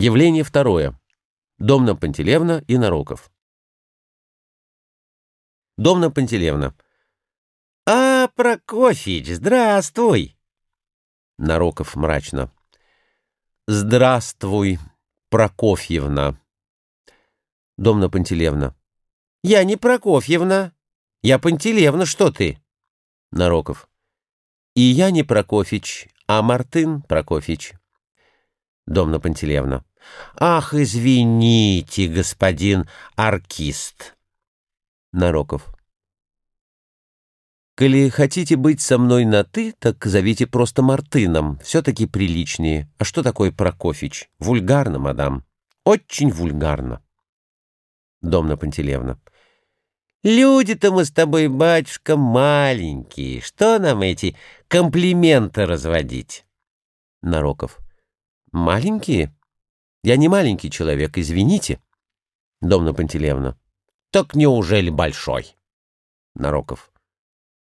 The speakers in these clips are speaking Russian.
Явление второе. Домна Пантелевна и Нароков. Домна Пантелевна. «А, Прокофьич, здравствуй!» Нароков мрачно. «Здравствуй, Прокофьевна!» Домна Пантелевна. «Я не Прокофьевна. Я Пантелевна, что ты?» Нароков. «И я не Прокофьич, а Мартын Прокофьич». Домна Пантелевна. «Ах, извините, господин аркист!» Нароков. «Коли хотите быть со мной на «ты», так зовите просто Мартыном, все-таки приличнее. А что такое Прокофич? Вульгарно, мадам. Очень вульгарно». Домна Пантелевна. «Люди-то мы с тобой, батюшка, маленькие. Что нам эти комплименты разводить?» Нароков. «Маленькие?» Я не маленький человек, извините. Домна Пантелеевна. Так неужели большой? Нароков.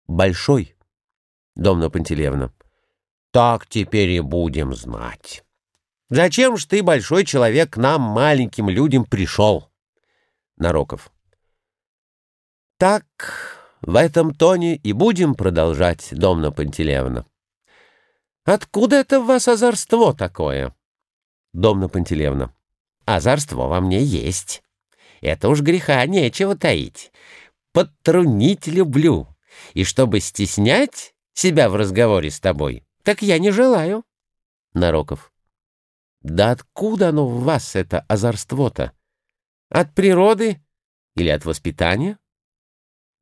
Большой. Домна Пантелеевна. Так теперь и будем знать. Зачем ж ты, большой человек, к нам, маленьким людям, пришел? Нароков. Так, в этом тоне и будем продолжать, Домна Пантелеевна. Откуда это в вас озорство такое? Домна Пантелеевна. Озорство во мне есть. Это уж греха нечего таить. Подтрунить люблю. И чтобы стеснять себя в разговоре с тобой, так я не желаю. Нароков. Да откуда оно в вас, это озорство-то? От природы или от воспитания?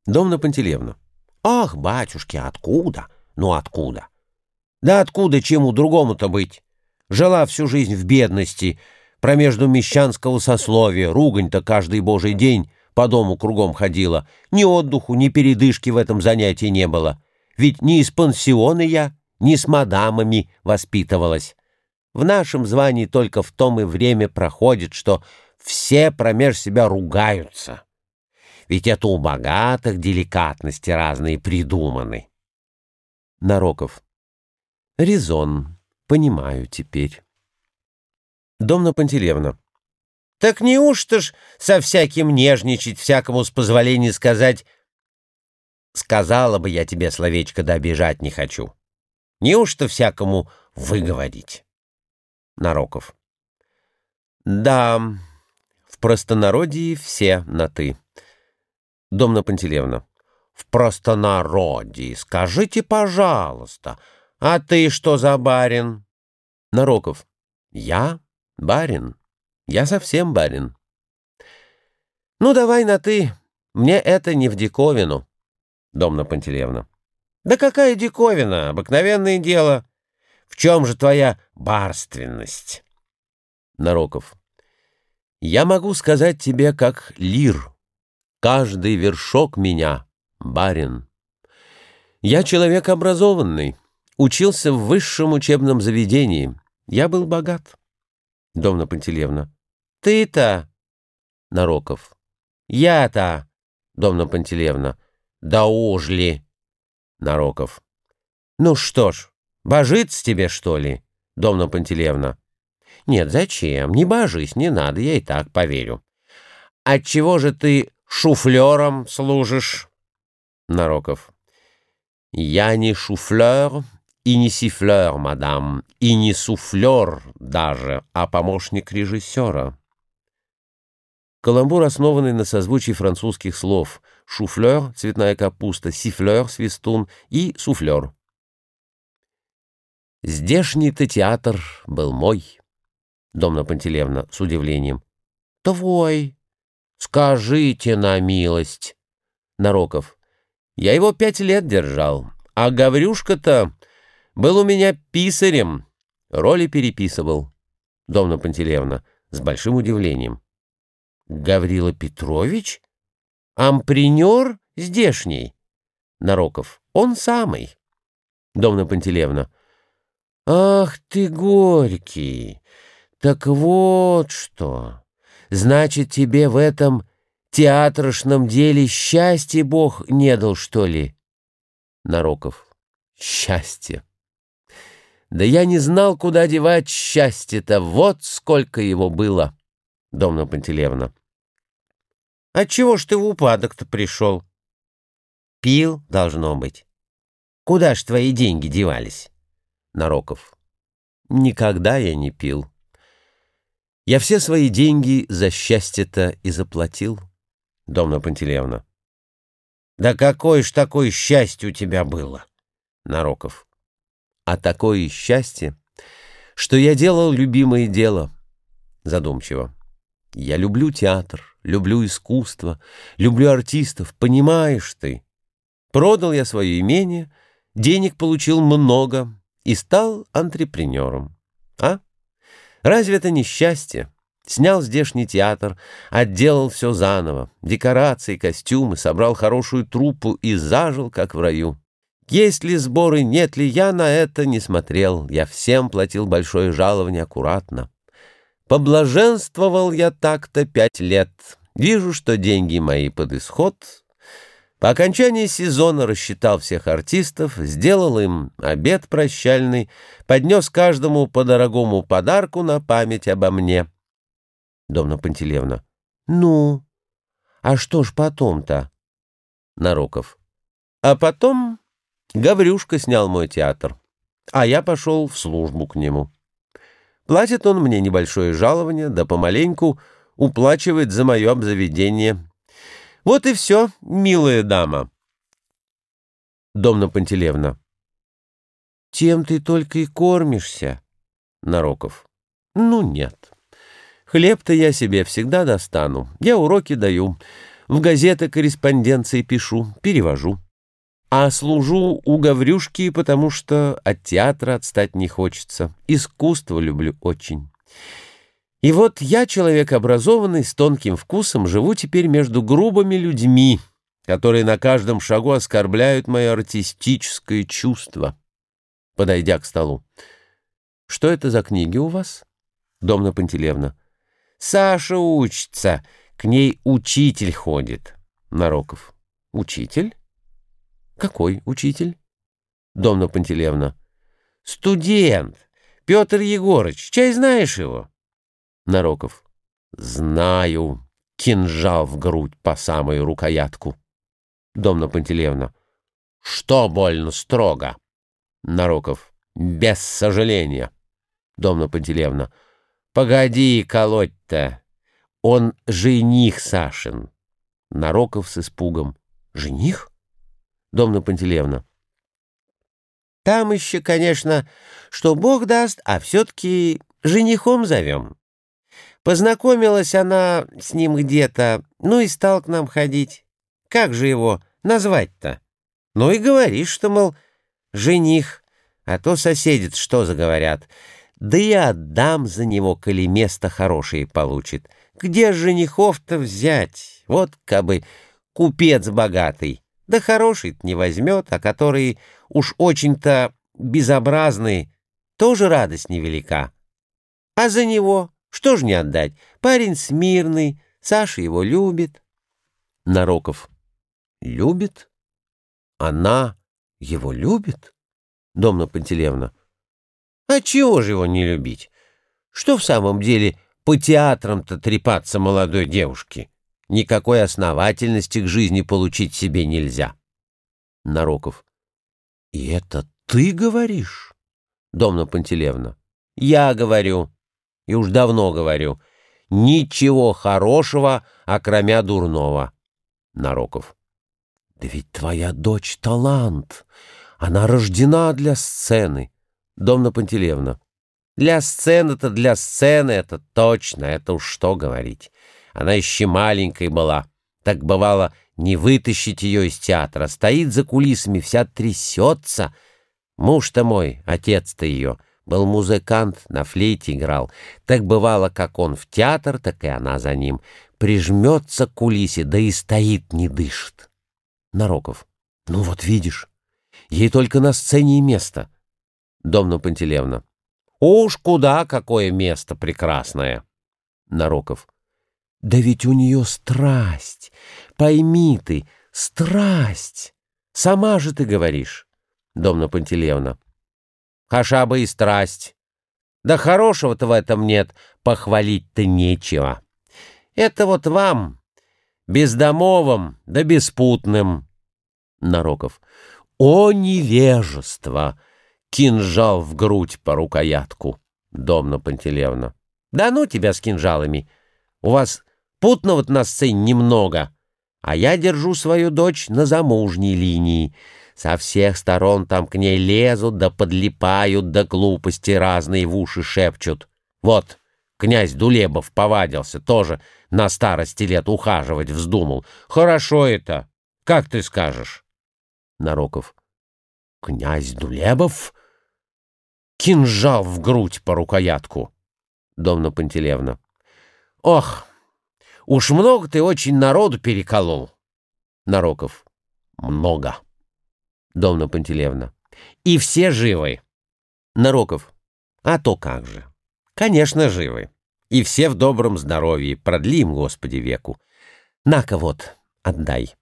Домна Пантелеевна. Ах, батюшки, откуда? Ну откуда? Да откуда чему другому-то быть? Жила всю жизнь в бедности, промежду мещанского сословия, ругань-то каждый божий день по дому кругом ходила. Ни отдыху, ни передышки в этом занятии не было. Ведь ни из пансиона я, ни с мадамами воспитывалась. В нашем звании только в том и время проходит, что все промеж себя ругаются. Ведь это у богатых деликатности разные придуманы. Нароков. Резон. Понимаю теперь. Домна Пантелеевна. Так неужто ж со всяким нежничать, всякому с позволения сказать «Сказала бы я тебе словечко, да обижать не хочу». Неужто всякому выговорить? Нароков. Да, в простонародье все на «ты». Домна Пантелеевна. В простонародье, скажите, пожалуйста, — «А ты что за барин?» Нароков. «Я барин. Я совсем барин». «Ну, давай на «ты». Мне это не в диковину». Домна Пантелеевна. «Да какая диковина? Обыкновенное дело. В чем же твоя барственность?» Нароков. «Я могу сказать тебе, как лир. Каждый вершок меня — барин. Я человек образованный». Учился в высшем учебном заведении. Я был богат. Домна Пантелеевна. Ты-то? Нароков. Я-то? Домна Пантелеевна. Да уж ли? Нароков. Ну что ж, божиться тебе, что ли? Домна Пантелеевна. Нет, зачем? Не божись, не надо, я и так поверю. Отчего же ты шуфлером служишь? Нароков. Я не шуфлер, и не сифлер, мадам, и не суфлер даже, а помощник режиссера. Каламбур, основанный на созвучии французских слов «шуфлер» — цветная капуста, «сифлер» — свистун и «суфлер». Здешний-то театр был мой, Домна Пантелевна с удивлением. Твой. Скажите на милость. Нароков. Я его пять лет держал, а Гаврюшка-то был у меня писарем, роли переписывал. Домна Пантелеевна с большим удивлением. Гаврила Петрович? Ампренер здешний? Нароков. Он самый. Домна Пантелеевна. Ах ты, горький! Так вот что! Значит, тебе в этом театрошном деле счастье Бог не дал, что ли? Нароков. Счастье. Да я не знал, куда девать счастье-то, вот сколько его было, Домна Пантелеевна. Отчего ж ты в упадок-то пришел? Пил, должно быть. Куда ж твои деньги девались? Нароков. Никогда я не пил. Я все свои деньги за счастье-то и заплатил, Домна Пантелеевна. Да какое ж такое счастье у тебя было? Нароков. А такое счастье, что я делал любимое дело. Задумчиво. Я люблю театр, люблю искусство, люблю артистов, понимаешь ты? Продал я свое имение, денег получил много и стал антрепренером. А? Разве это не счастье? Снял здешний театр, отделал все заново, декорации, костюмы, собрал хорошую труппу и зажил, как в раю. Есть ли сборы, нет ли, я на это не смотрел, я всем платил большое жалование аккуратно. Поблаженствовал я так-то пять лет, вижу, что деньги мои под исход. По окончании сезона рассчитал всех артистов, сделал им обед прощальный, поднес каждому по дорогому подарку на память обо мне. Домна Пантелеевна. Ну, а что ж потом-то? Нароков. А потом Гаврюшка снял мой театр, а я пошел в службу к нему. Платит он мне небольшое жалование, да помаленьку уплачивает за мое обзаведение. Вот и все, милая дама. Домна Пантелеевна. Тем ты только и кормишься, Нароков. Ну, нет. Хлеб-то я себе всегда достану. Я уроки даю. В газеты корреспонденции пишу, перевожу. А служу у Гаврюшки, потому что от театра отстать не хочется. Искусство люблю очень. И вот я, человек образованный, с тонким вкусом, живу теперь между грубыми людьми, которые на каждом шагу оскорбляют мое артистическое чувство. Подойдя к столу. Что это за книги у вас? Домна Пантелевна. Саша учится, к ней учитель ходит. Нароков. Учитель? Какой учитель? Домна Пантелевна. Студент. Петр Егорыч. Чай знаешь его? Нароков. Знаю. Кинжал в грудь по самую рукоятку. Домна Пантелевна. Что больно строго? Нароков. Без сожаления. Домна Пантелевна. Погоди колоть-то. Он жених Сашин. Нароков с испугом. Жених? Домна Пантелеевна. Там еще, конечно, что Бог даст, а все-таки женихом зовем. Познакомилась она с ним где-то, ну и стал к нам ходить. Как же его назвать-то? Ну и говоришь, что, мол, жених, а то соседи что заговорят. Да и отдам за него, коли место хорошее получит. Где женихов-то взять? Вот кабы купец богатый. Да хороший не возьмет, а который уж очень-то безобразный, тоже радость невелика. А за него что ж не отдать? Парень смирный, Саша его любит. Нароков. Любит? Она его любит? Домна Пантелеевна. А чего же его не любить? Что в самом деле по театрам-то трепаться молодой девушке? Никакой основательности к жизни получить себе нельзя. Нароков. И это ты говоришь? Домна Пантелеевна. Я говорю, и уж давно говорю, ничего хорошего, окромя дурного. Нароков. Да ведь твоя дочь талант. Она рождена для сцены. Домна Пантелеевна. Для сцены-то для сцены, это точно, это уж что говорить. Она еще маленькой была. Так бывало, не вытащить ее из театра. Стоит за кулисами, вся трясется. Муж-то мой, отец-то ее, был музыкант, на флейте играл. Так бывало, как он в театр, так и она за ним. Прижмется к кулисе, да и стоит, не дышит. Нароков. Ну вот видишь, ей только на сцене и место. Домна Пантелеевна. Уж куда какое место прекрасное. Нароков. Да ведь у нее страсть. Пойми ты, страсть. Сама же ты говоришь. Домна Пантелеевна. Хаша бы и страсть. Да хорошего-то в этом нет, похвалить-то нечего. Это вот вам, бездомовым да беспутным. Нароков. О невежество! Кинжал в грудь по рукоятку. Домна Пантелеевна. Да ну тебя с кинжалами. У вас путного-то на сцене немного, а я держу свою дочь на замужней линии. Со всех сторон там к ней лезут, да подлипают, да глупости разные в уши шепчут. Вот, князь Дулебов повадился, тоже на старости лет ухаживать вздумал. Хорошо это. Как ты скажешь? Нароков. Князь Дулебов? Кинжал в грудь по рукоятку. Домна Пантелеевна. Ох, уж много ты очень народу переколол. Нароков. Много. Домна Пантелеевна. И все живы. Нароков. А то как же. Конечно, живы. И все в добром здоровье. Продли им, Господи, веку. На-ка вот, отдай.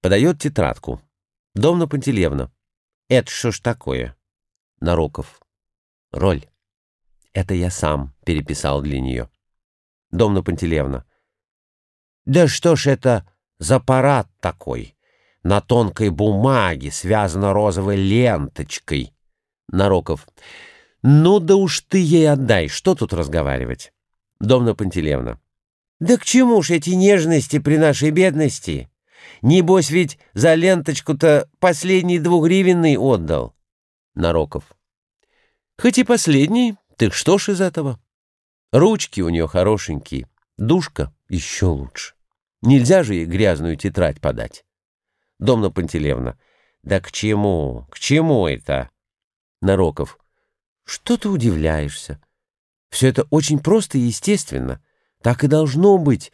Подает тетрадку. Домна Пантелеевна. Это что ж такое? Нароков. Роль. Это я сам переписал для нее. Домна Пантелеевна. Да что ж это за парад такой? на тонкой бумаге, связана розовой ленточкой. Нароков. Ну да уж ты ей отдай, что тут разговаривать? Домна Пантелеевна. Да к чему ж эти нежности при нашей бедности? Небось ведь за ленточку-то последний двугривенный отдал. Нароков. Хоть и последний, так что ж из этого? Ручки у нее хорошенькие, душка еще лучше. Нельзя же ей грязную тетрадь подать. Домна Пантелеевна. Да к чему? К чему это? Нароков. Что ты удивляешься? Все это очень просто и естественно. Так и должно быть,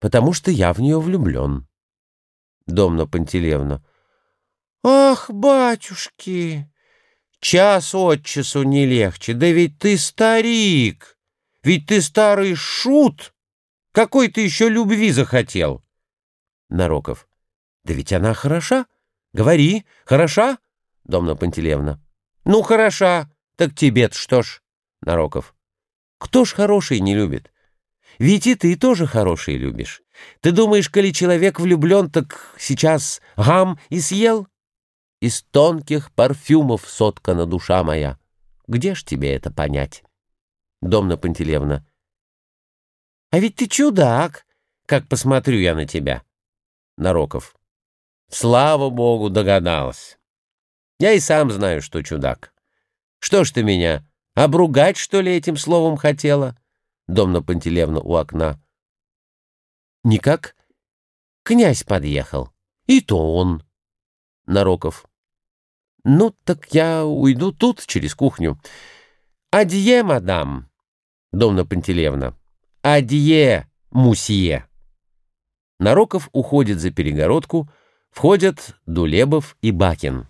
потому что я в нее влюблен. Домна Пантелеевна. Ах, батюшки, час от часу не легче. Да ведь ты старик, ведь ты старый шут. Какой ты еще любви захотел? Нароков. Да ведь она хороша. Говори, хороша? Домна Пантелеевна. Ну, хороша. Так тебе-то что ж? Нароков. Кто ж хороший не любит? Ведь и ты тоже хороший любишь. Ты думаешь, коли человек влюблен, так сейчас гам и съел? Из тонких парфюмов соткана душа моя. Где ж тебе это понять? Домна Пантелеевна. А ведь ты чудак, как посмотрю я на тебя. Нароков. Слава богу, догадалась. Я и сам знаю, что чудак. Что ж ты меня, обругать, что ли, этим словом хотела? Домна Пантелевна у окна. Никак. Князь подъехал. И то он. Нароков. Ну, так я уйду тут, через кухню. Адье, мадам. Домна Пантелевна. Адье, мусье. Нароков уходит за перегородку, Входят Дулебов и Бакин.